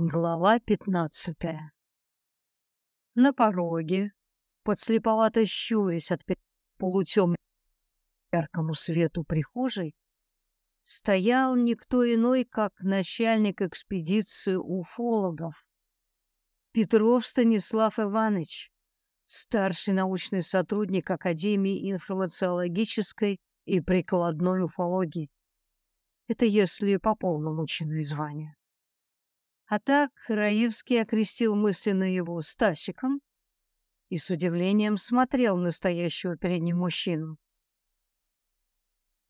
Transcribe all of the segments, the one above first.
Глава пятнадцатая. На пороге, подслеповато щурясь от полутемного яркому свету прихожей, стоял никто иной, как начальник экспедиции уфологов Петров Станислав Иванович, старший научный сотрудник Академии информациологической и прикладной уфологии. Это если по полному чину и званию. А так Раевский окрестил мысленно его Стасиком и с удивлением смотрел на стоящего перед ним мужчину.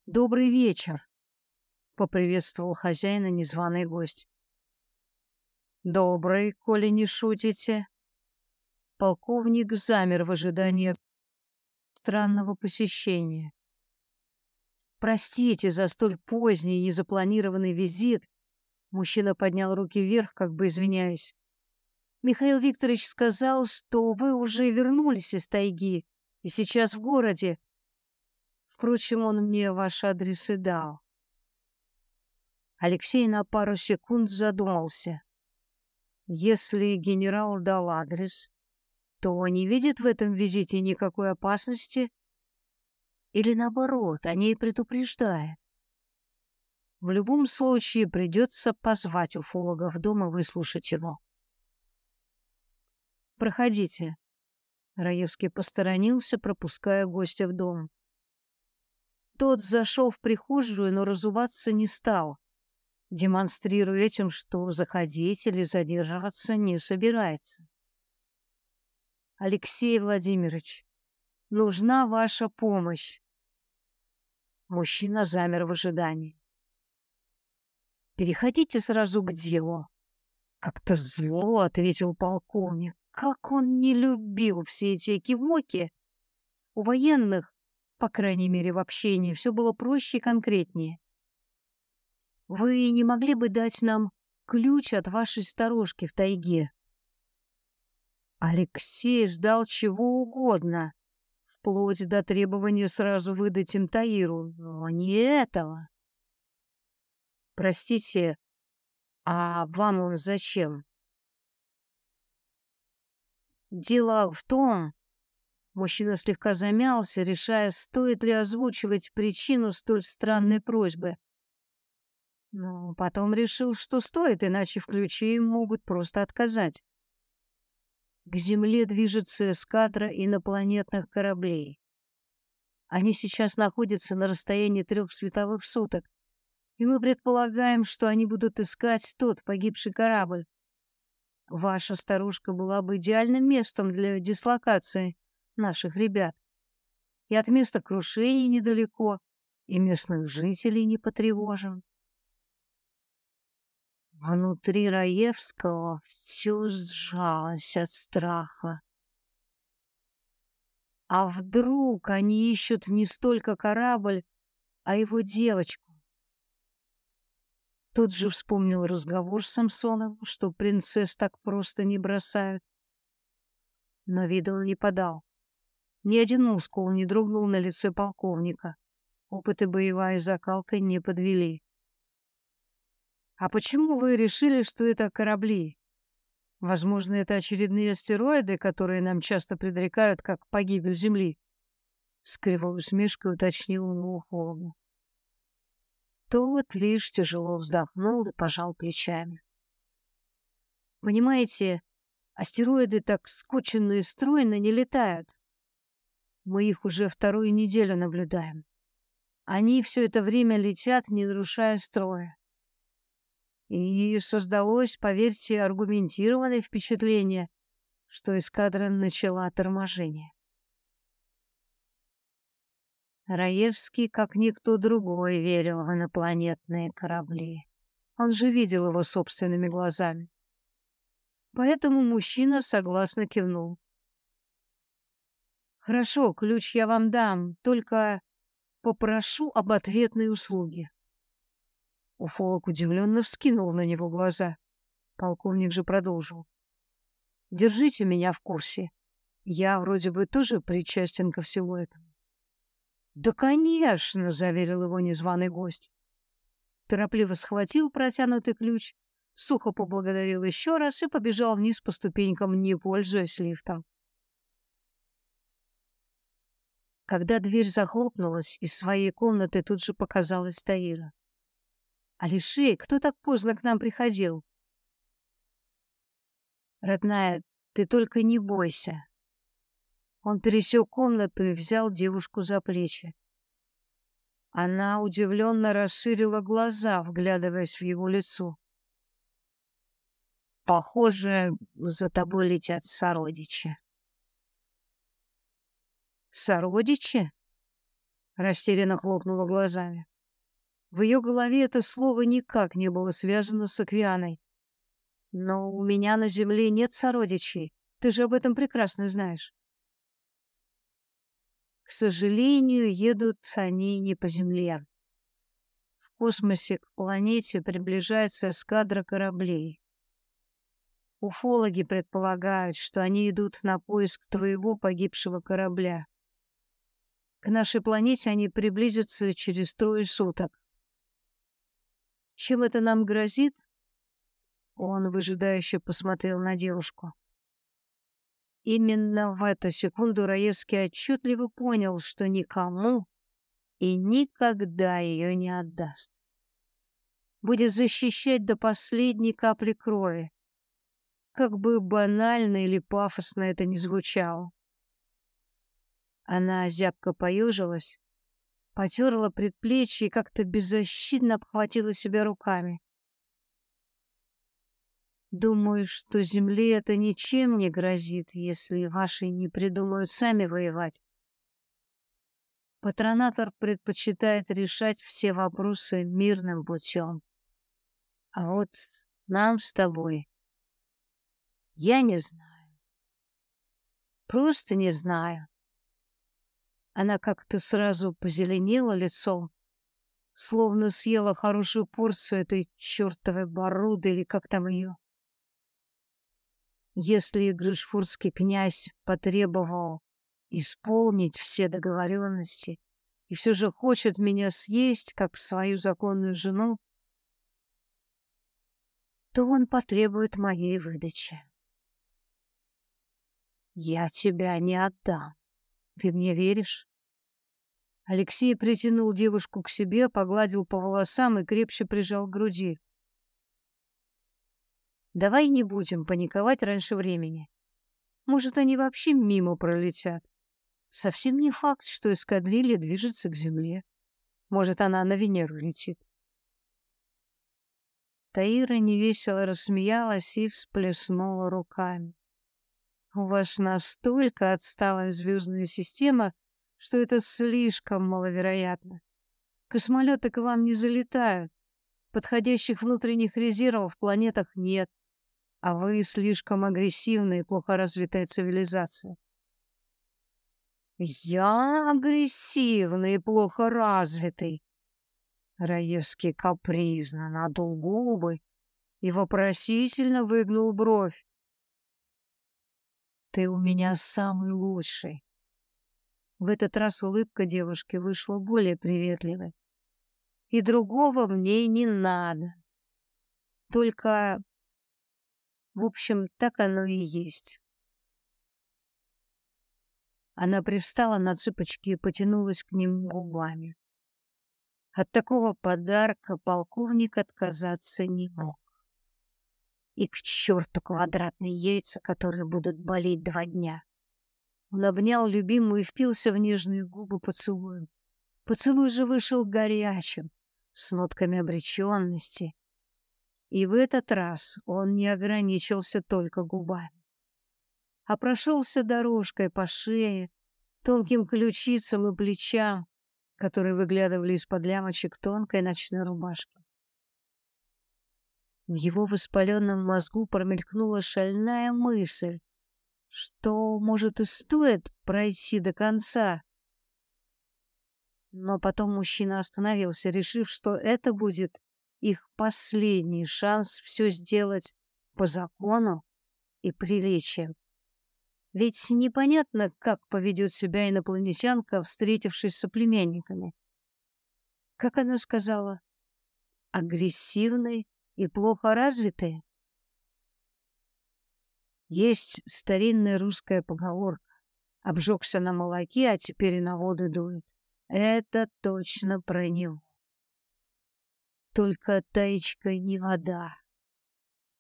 «Добрый вечер!» — поприветствовал хозяина незваный гость. «Добрый, коли не шутите!» Полковник замер в ожидании странного посещения. «Простите за столь поздний незапланированный визит», Мужчина поднял руки вверх, как бы извиняясь. Михаил Викторович сказал, что вы уже вернулись из тайги и сейчас в городе. Впрочем, он мне ваш адрес и дал. Алексей на пару секунд задумался. Если генерал дал адрес, то не видит в этом визите никакой опасности или наоборот, о ней предупреждает. В любом случае придется позвать уфолога в дом и выслушать его. «Проходите». Раевский посторонился, пропуская гостя в дом. Тот зашел в прихожую, но разуваться не стал, демонстрируя этим, что заходить или задерживаться не собирается. «Алексей Владимирович, нужна ваша помощь». Мужчина замер в ожидании. Переходите сразу к делу. Как-то зло ответил полковник. Как он не любил все эти кивоки. У военных, по крайней мере в общении, все было проще и конкретнее. Вы не могли бы дать нам ключ от вашей сторожки в тайге? Алексей ждал чего угодно, вплоть до требования сразу выдать им Таиру, но не этого. Простите, а вам он зачем? Дело в том, мужчина слегка замялся, решая, стоит ли озвучивать причину столь странной просьбы. Но потом решил, что стоит, иначе в ключе могут просто отказать. К Земле движется эскадра инопланетных кораблей. Они сейчас находятся на расстоянии трех световых суток и мы предполагаем, что они будут искать тот погибший корабль. Ваша старушка была бы идеальным местом для дислокации наших ребят. И от места крушения недалеко, и местных жителей не потревожим. Внутри Раевского все сжалось от страха. А вдруг они ищут не столько корабль, а его девочку? Тут же вспомнил разговор с Самсоновым, что принцесс так просто не бросают. Но вида он не подал. Ни один мускул не дрогнул на лице полковника. Опыт и боевая закалка не подвели. «А почему вы решили, что это корабли? Возможно, это очередные астероиды, которые нам часто предрекают как погибель Земли?» С кривой усмешкой уточнил он у. Тот лишь тяжело вздохнул и пожал плечами. Понимаете, астероиды так скученно и стройно не летают. Мы их уже вторую неделю наблюдаем. Они все это время летят, не нарушая строя. И создалось, поверьте, аргументированное впечатление, что эскадра начала торможение. Раевский, как никто другой, верил в инопланетные корабли. Он же видел его собственными глазами. Поэтому мужчина согласно кивнул. «Хорошо, ключ я вам дам, только попрошу об ответной услуге». Уфолог удивленно вскинул на него глаза. Полковник же продолжил. «Держите меня в курсе. Я вроде бы тоже причастен ко всему этому. «Да, конечно!» — заверил его незваный гость. Торопливо схватил протянутый ключ, сухо поблагодарил еще раз и побежал вниз по ступенькам, не пользуясь лифтом. Когда дверь захлопнулась, из своей комнаты тут же показалась Таира. «Алишей, кто так поздно к нам приходил?» «Родная, ты только не бойся». Он пересек комнату и взял девушку за плечи. Она удивленно расширила глаза, вглядываясь в его лицо. Похоже, за тобой летят сородичи. Сородичи? Растерянно хлопнула глазами. В ее голове это слово никак не было связано с Аквианой. Но у меня на земле нет сородичей. Ты же об этом прекрасно знаешь. К сожалению, едут они не по земле. В космосе к планете приближается эскадра кораблей. Уфологи предполагают, что они идут на поиск твоего погибшего корабля. К нашей планете они приблизятся через трое суток. Чем это нам грозит? Он выжидающе посмотрел на девушку. Именно в эту секунду Раевский отчетливо понял, что никому и никогда ее не отдаст. Будет защищать до последней капли крови, как бы банально или пафосно это ни звучало. Она зябко поежилась, потерла предплечье и как-то беззащитно обхватила себя руками. Думаю, что земле это ничем не грозит, если ваши не придумают сами воевать. Патронатор предпочитает решать все вопросы мирным путем. А вот нам с тобой я не знаю. Просто не знаю. Она как-то сразу позеленела лицом, словно съела хорошую порцию этой чертовой боруды или как там ее. Если Грышфурский князь потребовал исполнить все договоренности и все же хочет меня съесть, как свою законную жену, то он потребует моей выдачи. Я тебя не отдам. Ты мне веришь? Алексей притянул девушку к себе, погладил по волосам и крепче прижал к груди. Давай не будем паниковать раньше времени. Может, они вообще мимо пролетят. Совсем не факт, что эскадрилья движется к Земле. Может, она на Венеру летит. Таира невесело рассмеялась и всплеснула руками. У вас настолько отсталая звездная система, что это слишком маловероятно. Космолеты к вам не залетают. Подходящих внутренних резервов в планетах нет. А вы слишком агрессивная и плохо развитая цивилизация. Я агрессивный и плохо развитый. Раевский капризно надул губы и вопросительно выгнул бровь. Ты у меня самый лучший. В этот раз улыбка девушки вышла более приветливой. И другого мне не надо. Только, в общем, так оно и есть. Она привстала на цыпочки и потянулась к нему губами. От такого подарка полковник отказаться не мог. И к черту квадратные яйца, которые будут болеть два дня. Он обнял любимую и впился в нежные губы поцелуем. Поцелуй же вышел горячим, с нотками обреченности. И в этот раз он не ограничился только губами, а прошелся дорожкой по шее, тонким ключицам и плечам, которые выглядывали из-под лямочек тонкой ночной рубашки. В его воспаленном мозгу промелькнула шальная мысль, что, может, и стоит пройти до конца. Но потом мужчина остановился, решив, что это будет их последний шанс все сделать по закону и приличиям. Ведь непонятно, как поведет себя инопланетянка, встретившись с соплеменниками. Как она сказала? Агрессивный и плохо развитые. Есть старинная русская поговорка. Обжегся на молоке, а теперь и на воду дует. Это точно про него. Только таечка не вода,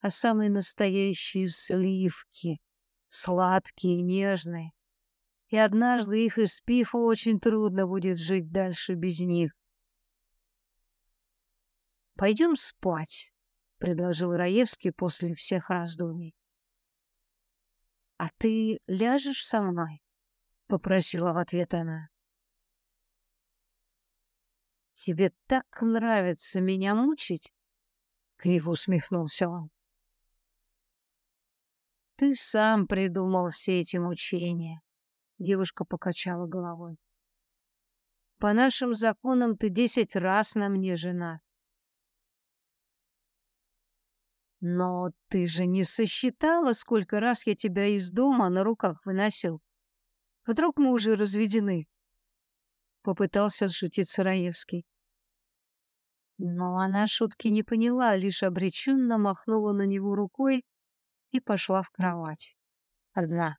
а самые настоящие сливки, сладкие, нежные. И однажды их испив, очень трудно будет жить дальше без них. Пойдем спать, предложил Раевский после всех раздумий. А ты ляжешь со мной? попросила в ответ она. Тебе так нравится меня мучить? Криво усмехнулся он. Ты сам придумал все эти мучения. Девушка покачала головой. По нашим законам ты десять раз на мне жена. Но ты же не сосчитала, сколько раз я тебя из дома на руках выносил. Вдруг мы уже разведены? Попытался шутить Сараевский. Но она шутки не поняла, лишь обреченно махнула на него рукой и пошла в кровать. Одна.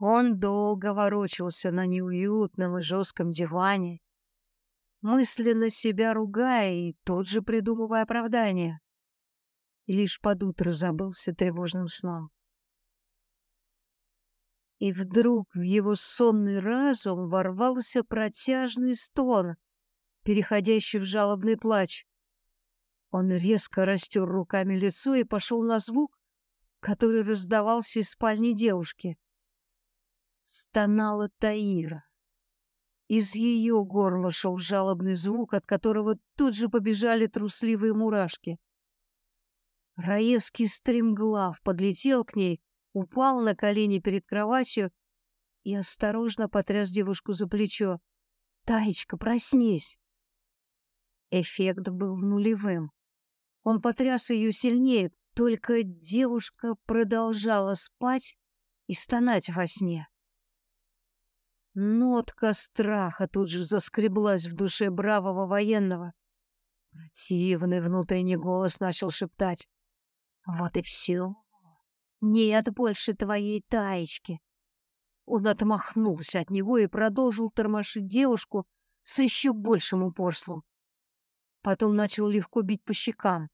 Он долго ворочался на неуютном и жестком диване, мысленно себя ругая и тут же придумывая оправдание. Лишь под утро забылся тревожным сном. И вдруг в его сонный разум ворвался протяжный стон, переходящий в жалобный плач. Он резко растер руками лицо и пошел на звук, который раздавался из спальни девушки. Стонала Таира. Из ее горла шел жалобный звук, от которого тут же побежали трусливые мурашки. Раевский стремглав подлетел к ней, упал на колени перед кроватью и осторожно потряс девушку за плечо. «Таечка, проснись!» Эффект был нулевым. Он потряс ее сильнее, только девушка продолжала спать и стонать во сне. Нотка страха тут же заскреблась в душе бравого военного. Противный внутренний голос начал шептать. «Вот и все. Нет больше твоей таечки». Он отмахнулся от него и продолжил тормошить девушку с еще большим упорством. Потом начал легко бить по щекам.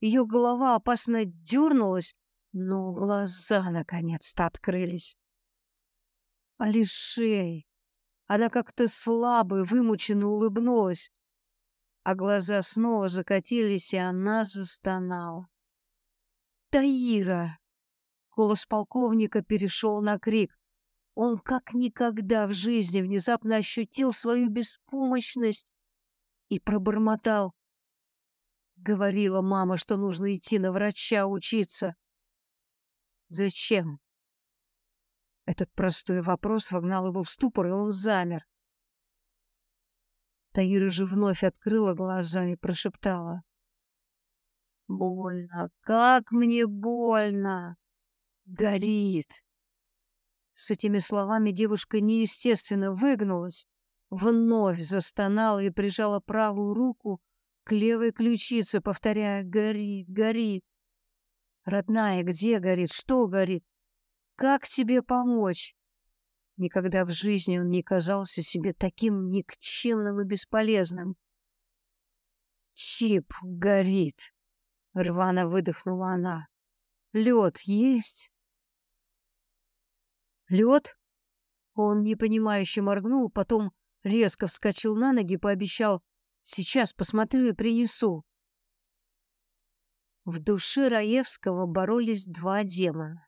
Ее голова опасно дернулась, но глаза наконец-то открылись. Алишей! Она как-то слабо и вымученно улыбнулась, а глаза снова закатились, и она застонала. «Таира!» Голос полковника перешел на крик. Он как никогда в жизни внезапно ощутил свою беспомощность и пробормотал. Говорила мама, что нужно идти на врача учиться. Зачем? Этот простой вопрос вогнал его в ступор, и он замер. Таира же вновь открыла глаза и прошептала. «Больно! Как мне больно! Горит!» С этими словами девушка неестественно выгнулась, вновь застонала и прижала правую руку к левой ключице, повторяя «Горит, горит!» «Родная, где горит? Что горит? Как тебе помочь?» Никогда в жизни он не казался себе таким никчемным и бесполезным. «Чип горит!» — рвано выдохнула она. «Лед есть?» «Лед?» Он непонимающе моргнул, потом резко вскочил на ноги пообещал Сейчас посмотрю и принесу. В душе Раевского боролись два демона.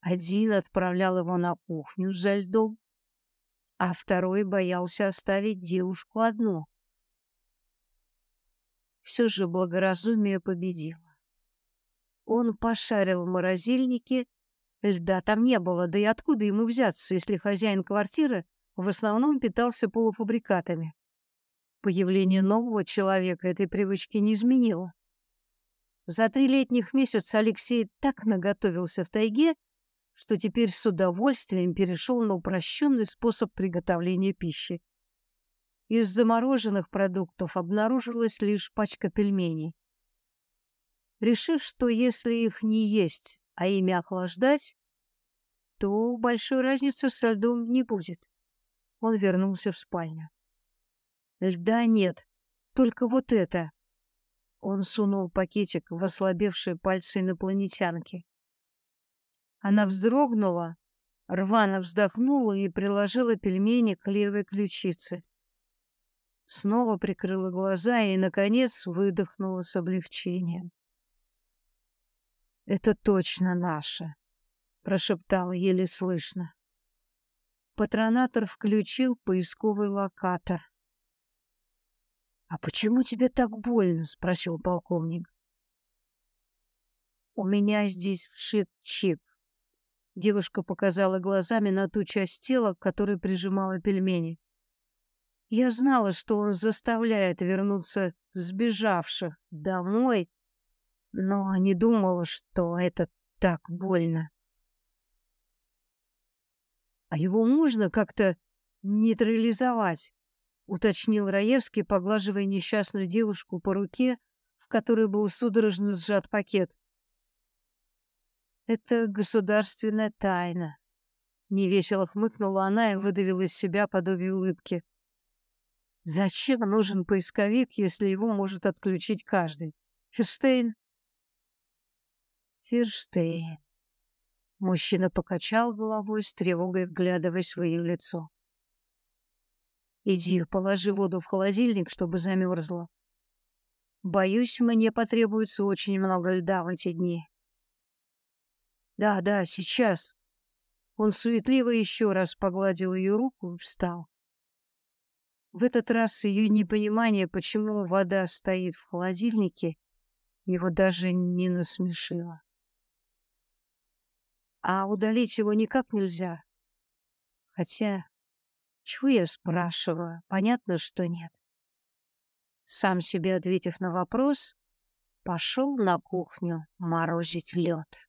Один отправлял его на кухню за льдом, а второй боялся оставить девушку одну. Все же благоразумие победило. Он пошарил в морозильнике, льда там не было, да и откуда ему взяться, если хозяин квартиры в основном питался полуфабрикатами. Появление нового человека этой привычки не изменило. За три летних месяца Алексей так наготовился в тайге, что теперь с удовольствием перешел на упрощенный способ приготовления пищи. из замороженных продуктов обнаружилась лишь пачка пельменей. Решив, что если их не есть, а ими охлаждать, то большой разницы со льдом не будет. Он вернулся в спальню. Льда нет, только вот это. Он сунул пакетик в ослабевшие пальцы инопланетянки. Она вздрогнула, рвано вздохнула и приложила пельмени к левой ключице. Снова прикрыла глаза и, наконец, выдохнула с облегчением. «Это точно наше», — прошептала еле слышно. Патронатор включил поисковый локатор. «А почему тебе так больно?» — спросил полковник. «У меня здесь вшит чип». Девушка показала глазами на ту часть тела, к которой прижимала пельмени. Я знала, что он заставляет вернуться сбежавших домой, но не думала, что это так больно. А его можно как-то нейтрализовать, уточнил Раевский, поглаживая несчастную девушку по руке, в которой был судорожно сжат пакет. Это государственная тайна. Невесело хмыкнула она и выдавила из себя подобие улыбки. Зачем нужен поисковик, если его может отключить каждый? Ферштейн Ферштейн. Мужчина покачал головой с тревогой, вглядываясь в ее лицо. Иди, положи воду в холодильник, чтобы замерзла. Боюсь, мне потребуется очень много льда в эти дни. Да, да, сейчас. Он суетливо еще раз погладил ее руку и встал. В этот раз ее непонимание, почему вода стоит в холодильнике, его даже не насмешило. А удалить его никак нельзя. Хотя, чего я спрашиваю? Понятно, что нет. Сам себе ответив на вопрос, пошел на кухню морозить лед.